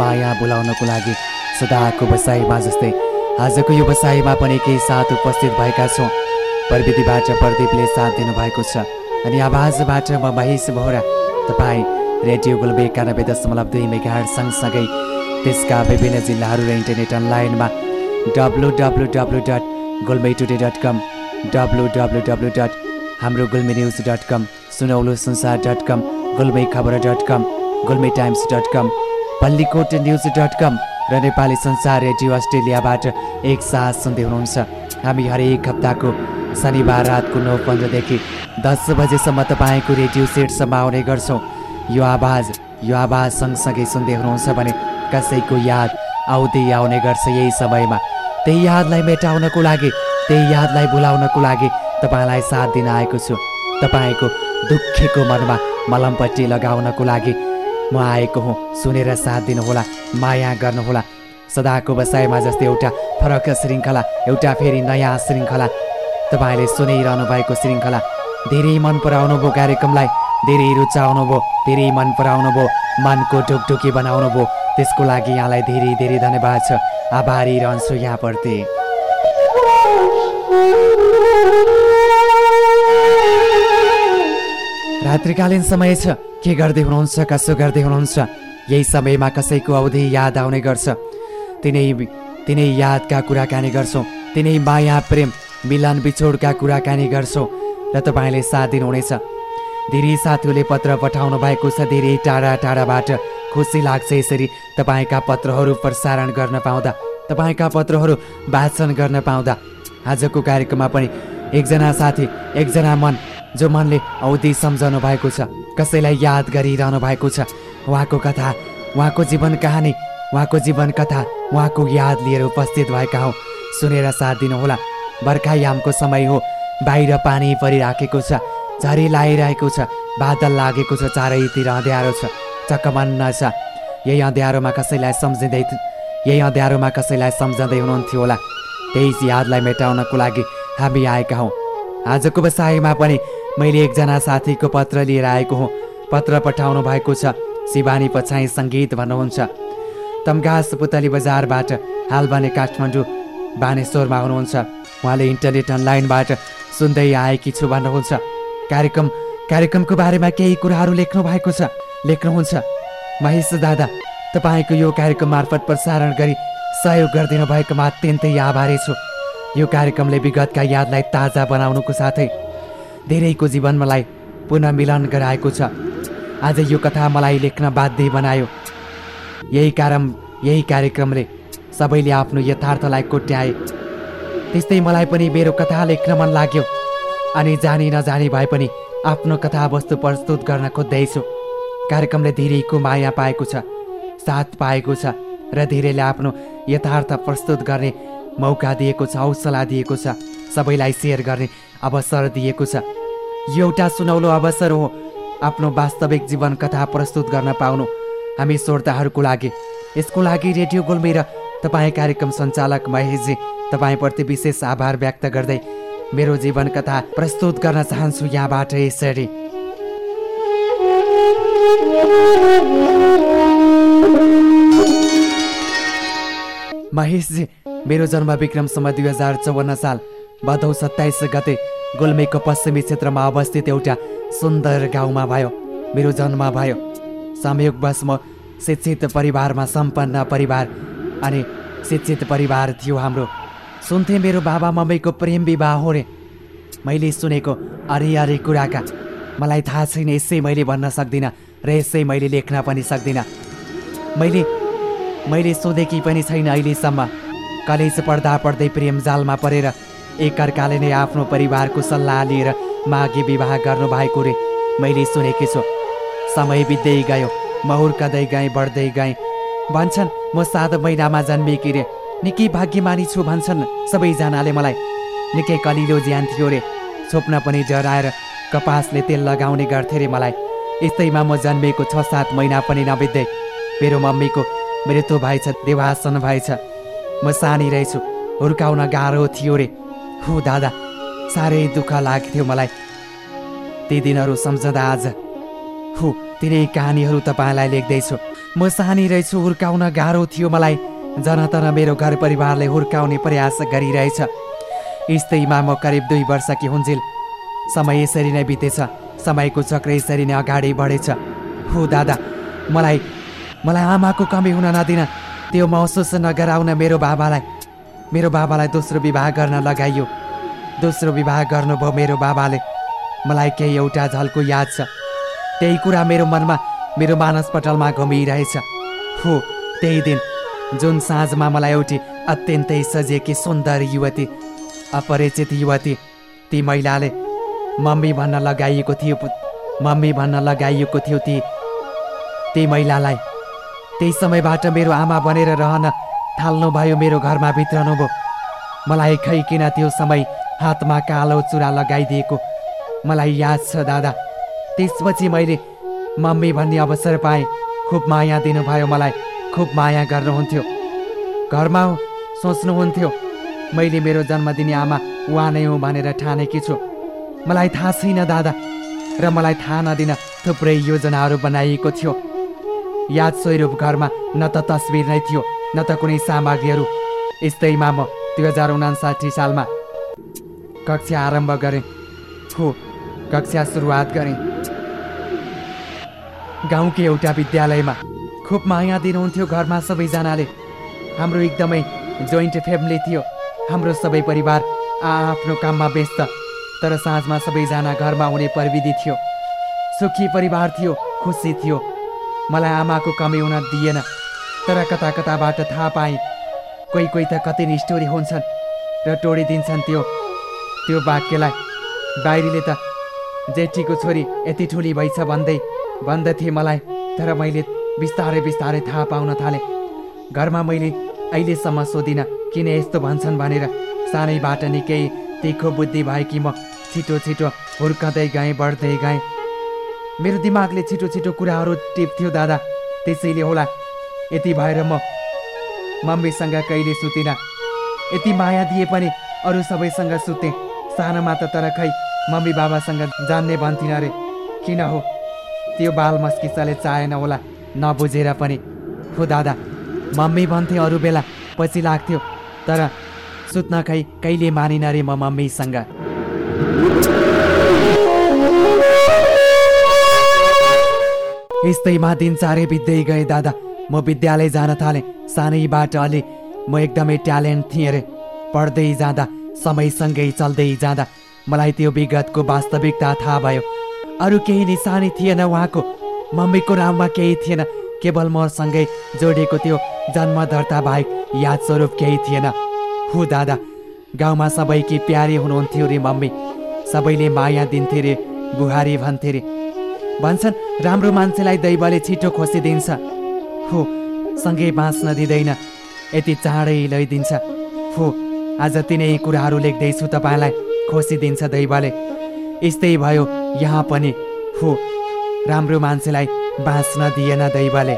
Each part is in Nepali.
माया बोलाउनको लागि सदाको बसाइमा जस्तै आजको यो बसाइमा पनि केही साथ उपस्थित भएका छौँ। प्रविधिबाट प्रदीपले साथ दिनुभएको छ। अनि आवाजबाट म महेश बोहरा तपाईँ रेडियो गुल्बे एकानब्बे दशमलव दुई मेगाहर सँगसँगै त्यसका विभिन्न जिल्लाहरू र इन्टरनेट अनलाइनमा W W W dot Gulmi today dot com W W W dot हाम्रो गुल्मे न्युज डट कम सुनौलो संसार dot com Gulmi Khabar dot com Gulmi Times dot com Pallikot news dot com र नेपाली संसार रेडियो अस्ट्रेलियाबाट एकसाथ सुन्दै हुनुहुन्छ। हामी हरेक हप्ताको शनिबार रातको नौ पन्ध्रदेखि दस बजेसम्म तपाईँको रेडियो सेटसम्म आउने गर्छौँ। यो आवाज यो आवाज सँगसँगै सुन्दै हुनुहुन्छ भने कसैको याद आउँदै आउने गर्छ यही समयमा। त्यही यादलाई मेटाउनको लागि त्यही यादलाई भुलाउनको लागि तपाईँलाई साथ दिन आएको छु। तपाईँको दुखेको मनमा मलमपट्टि लगाउनको लागि म आएको हुँ। सुनेर साथ दिनुहोला माया गर्नुहोला। सदाको बसाइमा जस्तै एउटा फरक श्रृङ्खला एउटा फेरि नयाँ श्रृङ्खला। तपाईँले सुनिरहनु भएको श्रृङ्खला। धेरै मन पराउनु भयो कार्यक्रमलाई। धेरै रुचाउनु भयो धेरै मन पराउनु भयो। मनको ढुकढुकी बनाउनु भयो। त्यसको लागि यहाँलाई धेरै धेरै धन्यवाद छ। आभारी रहन्छु यहाँप्रति। रात्रिकालीन समय छ। के गर्दै हुनुहुन्छ? कसो गर्दै हुनुहुन्छ? यही समयमा कसैको अवधि याद आउने गर्छ। तिनै तिनै यादका कुराकानी गर्छौँ। तिनै माया प्रेम मिलन बिछोडका कुराकानी गर्छौँ। र तपाईँले साथ दिनुहुनेछ। धेरै साथीहरूले पत्र पठाउनु भएको छ। धेरै टाढा टाढाबाट खुसी लाग्छ यसरी तपाईँका पत्रहरू प्रसारण गर्न पाउँदा। तपाईँका पत्रहरू वाचन गर्न पाउँदा। आजको कार्यक्रममा पनि एकजना साथी एकजना मन जो मनले औधी सम्झाउनु भएको छ कसैलाई याद गरिरहनु भएको छ। उहाँको कथा उहाँको जीवन कहानी उहाँको जीवन कथा उहाँको याद लिएर उपस्थित भएका हौ। सुनेर साथ दिनुहोला। बर्खायामको समय हो। बाहिर पानी परिराखेको छ झरी लागिरहेको छ बादल लागेको छ चारैतिर अँध्यारो छ चकमन्न छ। यही अँध्यारोमा कसैलाई सम्झिँदै यही अँध्यारोमा कसैलाई सम्झँदै हुनुहुन्थ्यो होला। त्यही यादलाई मेटाउनको लागि हामी आएका हौँ। आजको बसाइमा पनि मैले एकजना साथीको पत्र लिएर आएको हुँ। पत्र पठाउनु भएको छ। शिवानी पछाइ सङ्गीत भन्नुहुन्छ। तमघास पुतली बजारबाट हाल भने काठमाडौँ बानेश्वरमा हुनुहुन्छ। उहाँले इन्टरनेट अनलाइनबाट सुन्दै आएकी छु भन्नुहुन्छ। कार्यक्रम कार्यक्रमको बारेमा केही कुराहरू लेख्नु भएको छ। लेख्नुहुन्छ। महेश दादा तपाईँको यो कार्यक्रम मार्फत प्रसारण गरी सहयोग गरिदिनु भएकोमा अत्यन्तै आभारी छु। यो कार्यक्रमले विगतका यादलाई ताजा बनाउनुको साथै धेरैको जीवनमालाई पुनः मिलन गराएको छ। आज यो कथा मलाई लेख्न बाध्य बनायो। यही कारण यही कार्यक्रमले सबैले आफ्नो यथार्थलाई कोट्याए। त्यस्तै मलाई पनि मेरो कथा लेख्न मन लाग्यो। अनि जानी नजानी भए पनि आफ्नो कथावस्तु प्रस्तुत गर्न खोज्दैछु। कार्यक्रमले धेरैको माया पाएको छ साथ पाएको छ र धेरैले आफ्नो यथार्थ प्रस्तुत गर्ने मौका दिएको छ हौसला दिएको छ। सबैलाई सेयर गर्ने अवसर दिएको छ। यो एउटा सुनौलो अवसर हो आफ्नो वास्तविक जीवन कथा प्रस्तुत गर्न पाउनु। हामी श्रोताहरूको लागि यसको लागि रेडियो गोल्मी र तपाईँ कार्यक्रम सञ्चालक महेशजी तपाईँप्रति विशेष आभार व्यक्त गर्दै मेरो जीवन कथा प्रस्तुत गर्न चाहन्छु यहाँबाट यसरी। महेशजी मेरो जन्म विक्रमसम्म दुई हजार चौवन्न साल। भदौ सत्ताइस गते गुल्मेको पश्चिमी क्षेत्रमा अवस्थित एउटा सुन्दर गाउँमा भयो मेरो जन्म भयो। संयोगवश म शिक्षित परिवारमा सम्पन्न परिवार अनि शिक्षित परिवार थियो हाम्रो। सुन्थे मेरो बाबा मम्मीको प्रेम विवाह हो रे मैले सुनेको अरे अरे कुराका मलाई थाहा छैन यसै मैले भन्न सक्दिनँ र यसै मैले लेख्न पनि सक्दिनँ। मैले मैले सोधेकी पनि छैन अहिलेसम्म। कलेज पढ्दा पढ्दै प्रेम जालमा परेर एकअर्काले नै आफ्नो परिवारको सल्लाह लिएर माघे विवाह गर्नुभएको रे। मैले सुनेकी छु। समय बित्दै गयो। म हुर्कँदै गएँ बढ्दै गएँ। भन्छन् म सात महिनामा जन्मेकी रे। निकै भाग्यमानी छु भन्छन् सबैजनाले मलाई। निकै कलिलो ज्यान थियो रे। छोप्न पनि डराएर कपासले तेल लगाउने गर्थे रे मलाई। यस्तैमा म जन्मेको छ सात महिना पनि नबित्दै। मेरो मम्मीको मृत्यु भएछ देवासन भएछ। म सानी रहेछु। हुर्काउन गाह्रो थियो रे। हु दादा? साह्रै दुःख लाग्थ्यो मलाई। ती दिनहरू सम्झँदा आज। हु तिनै कहानीहरू तपाईँलाई लेख्दैछु। म सानी रहेछु हुर्काउन गाह्रो थियो मलाई। जनतन मेरो घर परिवारले हुर्काउने प्रयास गरिरहेछ। यस्तैमा म करिब दुई वर्षकी हुन्जेल। समय यसरी नै बितेछ। समयको चक्र यसरी नै अगाडि बढेछ। हो दादा? मलाई मलाई आमाको कमी हुन नदिन। त्यो महसुस नगराउन मेरो बाबालाई। मेरो बाबालाई दोस्रो विवाह गर्न लगाइयो। दोस्रो विवाह गर्नुभयो मेरो बाबाले। मलाई केही एउटा झल्को याद छ। त्यही कुरा मेरो मनमा मेरो मानसपटलमा घुमिरहेछ। हो त्यही दिन जुन साँझमा मलाई एउटी अत्यन्तै सजिएकी सुन्दर युवती अपरिचित युवती ती महिलाले मम्मी भन्न लगाइएको थियो मम्मी भन्न लगाइएको थियो ती ती महिलालाई। त्यही समयबाट मेरो आमा बनेर रहन थाल्नुभयो मेरो घरमा भित्रनुभयो मलाई खै किन त्यो समय हातमा कालो चुरा लगाइदिएको? मलाई याद छ दादा। त्यसपछि मैले मम्मी भन्ने अवसर पाएँ। खुब माया दिनुभयो मलाई। खुब माया गर्नुहुन्थ्यो। घरमा सोच्नुहुन्थ्यो मैले मेरो जन्मदिने आमा उहाँ नै हुँ भनेर ठानेकी छु। मलाई थाहा छैन दादा र मलाई थाहा नदिन थुप्रै योजनाहरू बनाइएको थियो। याद स्वरूप घरमा न त तस्विर नै थियो। न त कुनै सामग्रीहरू। यस्तैमा म दुई हजार उनासाठी सालमा कक्षा आरम्भ गरेँ। हो कक्षा सुरुवात गरेँ। गाउँकै एउटा विद्यालयमा खुब माया दिनुहुन्थ्यो घरमा सबैजनाले। हाम्रो एकदमै जोइन्ट फ्यामिली थियो। हाम्रो सबै परिवार आ आफ्नो काममा व्यस्त तर साँझमा सबैजना घरमा हुने प्रविधि थियो। सुखी परिवार थियो खुसी थियो। मलाई आमाको कमी हुन दिएन। तर कता कताबाट थाहा पाएँ। कोही कोही त कति स्टोरी हुन्छन् र टोडिदिन्छन् त्यो। त्यो वाक्यलाई। बाहिरीले त जेठीको छोरी यति ठुली भइछ भन्दै भन्दथे मलाई तर मैले बिस्तारै बिस्तारै थाहा पाउन थालेँ। घरमा मैले अहिलेसम्म सोधिनँ किन यस्तो भन्छन् भनेर। सानैबाट निकै तिखो बुद्धि भएकी म छिटो छिटो हुर्कँदै गएँ बढ्दै गएँ। मेरो दिमागले छिटो छिटो कुराहरू टिप्थ्यो दादा। त्यसैले होला यति भएर म मम्मीसँग कहिले सुतिनँ। यति माया दिए पनि अरू सबैसँग सुतेँ। सानोमा त तर खै मम्मी बाबासँग जान्ने भन्थिनँ अरे। किन हो? त्यो बाल मस्किसाले चाहेन होला नबुझेर पनि। हो दादा मम्मी भन्थे अरू बेला पछि लाग्थ्यो। तर सुत्न खै कहिले मानिन रे म मम्मीसँग। यस्तैमा दिन चाँडै बित्दै गए दादा। म विद्यालय जान थालेँ। सानैबाट अलि म एकदमै ट्यालेन्ट थिएँ अरे पढ्दै जाँदा समयसँगै चल्दै जाँदा मलाई त्यो विगतको वास्तविकता थाहा भयो। अरू केही निशानी थिएन उहाँको। मम्मीको नाममा केही थिएन। केवल मसँगै जोडिएको त्यो जन्म दर्ता बाहेक याद स्वरूप केही थिएन। हु दादा गाउँमा सबैकी प्यारी हुनुहुन्थ्यो रे मम्मी। सबैले माया दिन्थे रे बुहारी भन्थे रे। भन्छन् राम्रो मान्छेलाई दैवले छिटो खोसिदिन्छ। हो सँगै बाँच्न दिँदैन। यति चाँडै लैदिन्छ। हो आज तिनै कुराहरू लेख्दैछु तपाईँलाई। खोसिदिन्छ दैवले। यस्तै भयो यहाँ पनि। हो राम्रो मान्छेलाई बाँच्न दिएन दैवले।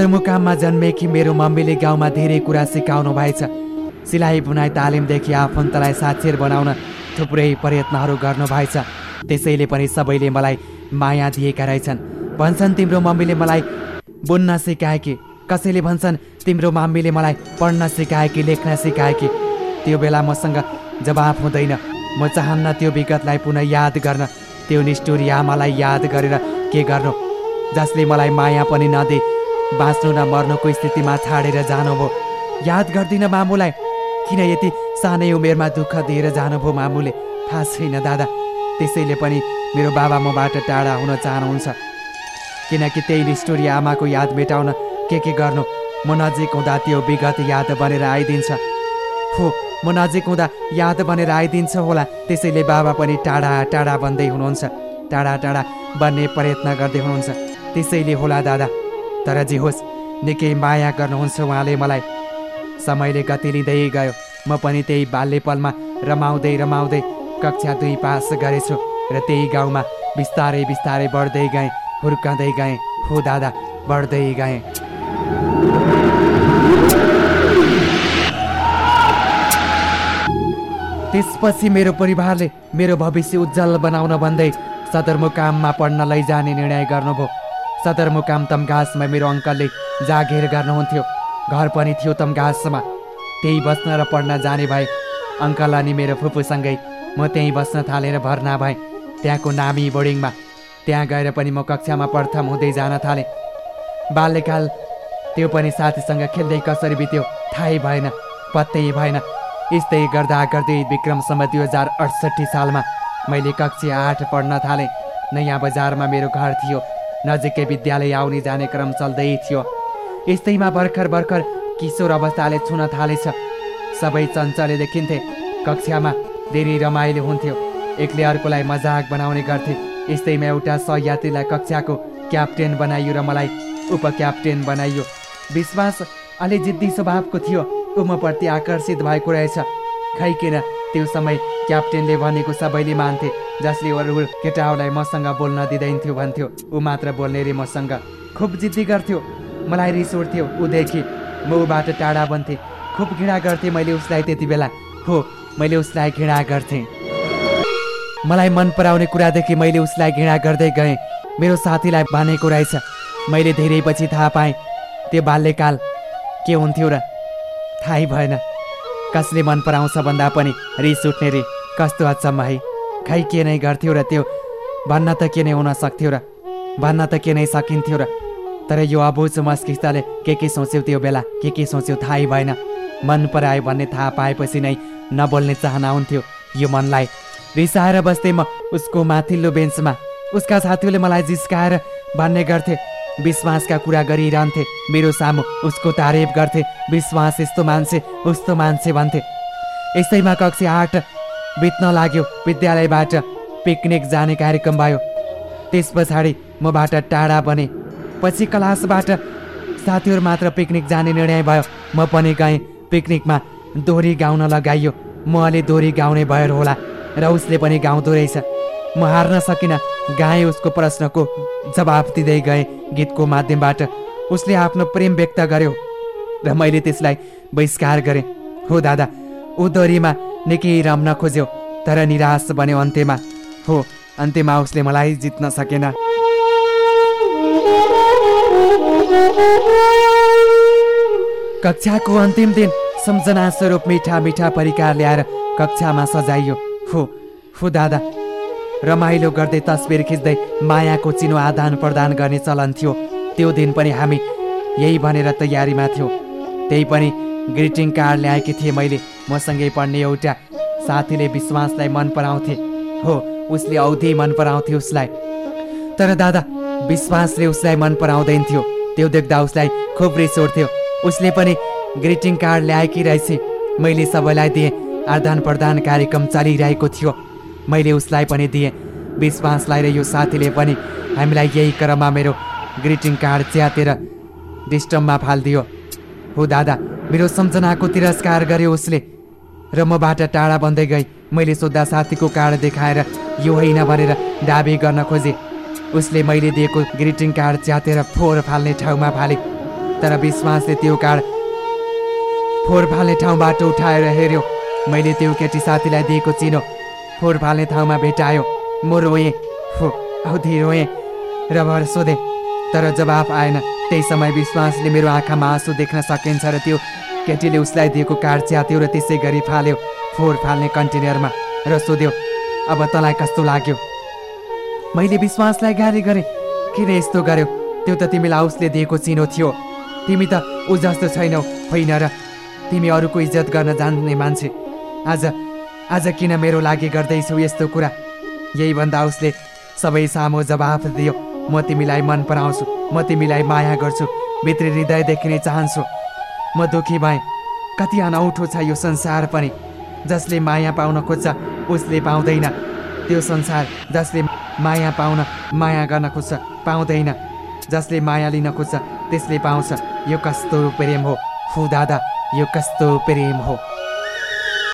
सदरमुकाममा जन्मेकी मेरो मम्मीले गाउँमा धेरै कुरा सिकाउनु भएछ। सिलाइ बुनाइ तालिमदेखि आफन्तलाई साक्षर बनाउन थुप्रै प्रयत्नहरू गर्नुभएछ त्यसैले पनि सबैले मलाई माया दिएका रहेछन्। भन्छन् तिम्रो मम्मीले मलाई बुन्न सिकाएकी। कसैले भन्छन् तिम्रो मम्मीले मलाई पढ्न सिकाएकी लेख्न सिकाएकी। त्यो बेला मसँग जवाफ हुँदैन। म चाहन्न त्यो विगतलाई पुनः याद गर्न। त्यो निष्ठुरी आमालाई याद गरेर के गर्नु? जसले मलाई माया पनि नदे बाँच्नु न मर्नुको स्थितिमा छाडेर जानुभयो। याद गर्दिनँ मामुलाई। किन यति सानै उमेरमा दुःख दिएर जानुभयो मामुले? थाहा छैन दादा। त्यसैले पनि मेरो बाबा मबाट टाढा हुन चाहनुहुन्छ। किनकि त्यही निष्ठुरी आमाको याद मेटाउन के के गर्नु? म नजिक हुँदा त्यो विगत याद बनेर आइदिन्छ। हो म नजिक हुँदा याद बनेर आइदिन्छ होला। त्यसैले बाबा पनि टाढा टाढा बन्दै हुनुहुन्छ। टाढा टाढा बन्ने प्रयत्न गर्दै हुनुहुन्छ। त्यसैले होला दादा। तर जे होस् निकै माया गर्नुहुन्छ उहाँले मलाई। समयले गति लिँदै गयो। म पनि त्यही बाल्यपलमा रमाउँदै रमाउँदै कक्षा दुई पास गरेछु र त्यही गाउँमा बिस्तारै बिस्तारै बढ्दै गएँ हुर्काउँदै गएँ। हो दादा बढ्दै गएँ। त्यसपछि मेरो परिवारले मेरो भविष्य उज्जवल बनाउन भन्दै सदरमुकाममा पढ्न लैजाने निर्णय गर्नुभयो। सदरमुकाम तमघासमा मेरो अङ्कलले जागेर गर्नुहुन्थ्यो। घर पनि थियो तमघासमा। त्यही बस्न र पढ्न जाने भए अङ्कल अनि मेरो फुपूसँगै म त्यहीँ बस्न थालेर भर्ना भएँ। त्यहाँको नामी बोर्डिङमा। त्यहाँ गएर पनि म कक्षामा प्रथम हुँदै जान थालेँ। बाल्यकाल त्यो पनि साथीसँग खेल्दै कसरी बित्यो थाहै भएन पत्तै भएन। यस्तै गर्दा गर्दै विक्रमसम्म दुई हजार अडसट्ठी सालमा मैले कक्षा आठ पढ्न थालेँ। नयाँ बजारमा मेरो घर थियो। नजिकै विद्यालय आउने जाने क्रम चल्दै थियो। यस्तैमा भर्खर भर्खर किशोर अवस्थाले छुन थालेछ। सबै चञ्चले देखिन्थे कक्षामा धेरै रमाइलो हुन्थ्यो। एकले अर्कोलाई मजाक बनाउने गर्थे। यस्तैमा एउटा सहयात्रीलाई कक्षाको क्याप्टेन बनाइयो र मलाई उपक्याप्टेन बनाइयो। विश्वास अलि जिद्दी स्वभावको थियो। ऊ मप्रति आकर्षित भएको रहेछ। खै किन त्यो समय क्याप्टेनले भनेको सबैले मान्थे। जसले अरू केटाहरूलाई मसँग बोल्न दिँदैन्थ्यो भन्थ्यो ऊ मात्र बोल्ने रे मसँग। खुब जिद्दी गर्थ्यो। मलाई रिस उठ्थ्यो ऊदेखि म ऊबाट टाढा बन्थेँ। खुब घृणा गर्थेँ मैले उसलाई त्यति बेला। हो मैले उसलाई घृणा गर्थेँ। मलाई मन पराउने कुरादेखि मैले उसलाई घृणा गर्दै गएँ। मेरो साथीलाई भनेको रहेछ मैले धेरै पछि थाहा पाएँ। त्यो बाल्यकाल के हुन्थ्यो र? थाहै भएन। कसले मन पराउँछ भन्दा पनि रिस उठ्ने रे। कस्तो अचम्म है? खै के नै गर्थ्यो र त्यो भन्न त के नै हुन सक्थ्यो र भन्न त के नै सकिन्थ्यो र तर यो अबुझ मस्तिष्कले के के सोच्यो त्यो बेला के के सोच्यो थाहै भएन मन परायो भन्ने थाहा पाएपछि नै नबोल्ने चाहना हुन्थ्यो यो मनलाई रिसाएर बस्दै म उसको माथिल्लो बेन्चमा उसका साथीहरूले मलाई जिस्काएर भन्ने गर्थे विश्वासका कुरा गरिरहन्थे मेरो सामु उसको तारिफ गर्थे विश्वास यस्तो मान्छे उस्तो मान्छे भन्थे यसैमा कक्षा आठ बित्न लाग्यो विद्यालयबाट पिकनिक जाने कार्यक्रम भयो। त्यस पछाडि मबाट टाढा बने। पछि क्लासबाट साथीहरू मात्र पिकनिक जाने निर्णय भयो। म पनि गएँ पिकनिकमा दोहोरी गाउन लगाइयो। म अलि दोहोरी गाउने भएर होला र उसले पनि गाउँदो रहेछ। म हार्न सकिनँ गाएँ उसको प्रश्नको जवाफ दिँदै गएँ गीतको माध्यमबाट। उसले आफ्नो प्रेम व्यक्त गर्यो र मैले त्यसलाई बहिष्कार गरेँ। हो दादा ऊ दोहोरीमा निकै रम्न खोज्यो तर निराश बन्यो अन्त्यमा। हो अन्त्यमा उसले मलाई जित्न सकेन। कक्षाको अन्तिम दिन सम्झना स्वरूप मिठा मिठा परिकार ल्याएर कक्षामा सजाइयो। हो हो दादा। रमाइलो गर्दै तस्बिर खिच्दै मायाको चिनो आदान प्रदान गर्ने चलन थियो। त्यो दिन पनि हामी यही भनेर तयारीमा थियौँ। त्यही पनि ग्रिटिङ कार्ड ल्याएकी थिएँ मैले। मसँगै पढ्ने एउटा साथीले विश्वासलाई मन पराउँथे। हो उसले औधी मन पराउँथे उसलाई। तर दादा विश्वासले उसलाई मन पराउँदैन थियो त्यो देख्दा उसलाई खुब रिस उठ्थ्यो उसले पनि ग्रिटिङ कार्ड ल्याएकी रहेछ। मैले सबैलाई दिएँ। आदान प्रदान कार्यक्रम चलिरहेको थियो। मैले उसलाई पनि दिएँ। विश्वासलाई र यो साथीले पनि हामीलाई यही क्रममा मेरो ग्रिटिङ कार्ड च्यातेर डिस्टममा फालिदियो। हो दादा मेरो सम्झनाको तिरस्कार गर्यो उसले। र मबाट टाढा बन्दै गई। मैले सोद्धा साथीको कार्ड देखाएर यो होइन भनेर दाबी गर्न खोजेँ। उसले मैले दिएको ग्रिटिङ कार्ड च्यातेर फोहोर फाल्ने ठाउँमा फाले तर विश्वासले त्यो कार्ड फोहोर फाल्ने ठाउँबाट उठाएर हेऱ्यो। मैले त्यो केटी साथीलाई दिएको चिनो फोहोर फाल्ने ठाउँमा भेटायो। म रोएँ हो औधी रोएँ र भर सोधेँ तर जवाफ आएन। त्यही समय विश्वासले मेरो आँखामा आँसु देख्न सकिन्छ र त्यो केटीले उसलाई दिएको कार्ड च्यात्यो र त्यसै गरी फाल्यो। फोहोर फाल्ने कन्टेनरमा र सोध्यो अब तँलाई कस्तो लाग्यो? मैले विश्वासलाई गाली गरेँ। किन यस्तो गर्यो? त्यो त तिमीलाई उसले दिएको चिनो थियो। तिमी त ऊ जस्तो छैनौ होइन र? तिमी अरूको इज्जत गर्न जान्ने मान्छे। आज आज किन मेरो लागि गर्दैछौ यस्तो कुरा? यही भन्दा उसले सबै सामु जवाफ दियो म तिमीलाई मन पराउँछु। म तिमीलाई माया गर्छु। भित्री हृदयदेखि नै चाहन्छु। म दुःखी भएँ। कति अनौठो छ यो संसार पनि। जसले माया पाउन खोज्छ उसले पाउँदैन। त्यो संसार जसले माया पाउन माया गर्न खोज्छ पाउँदैन। जसले माया लिन खोज्छ त्यसले पाउँछ। यो कस्तो प्रेम हो? फु दादा यो कस्तो प्रेम हो?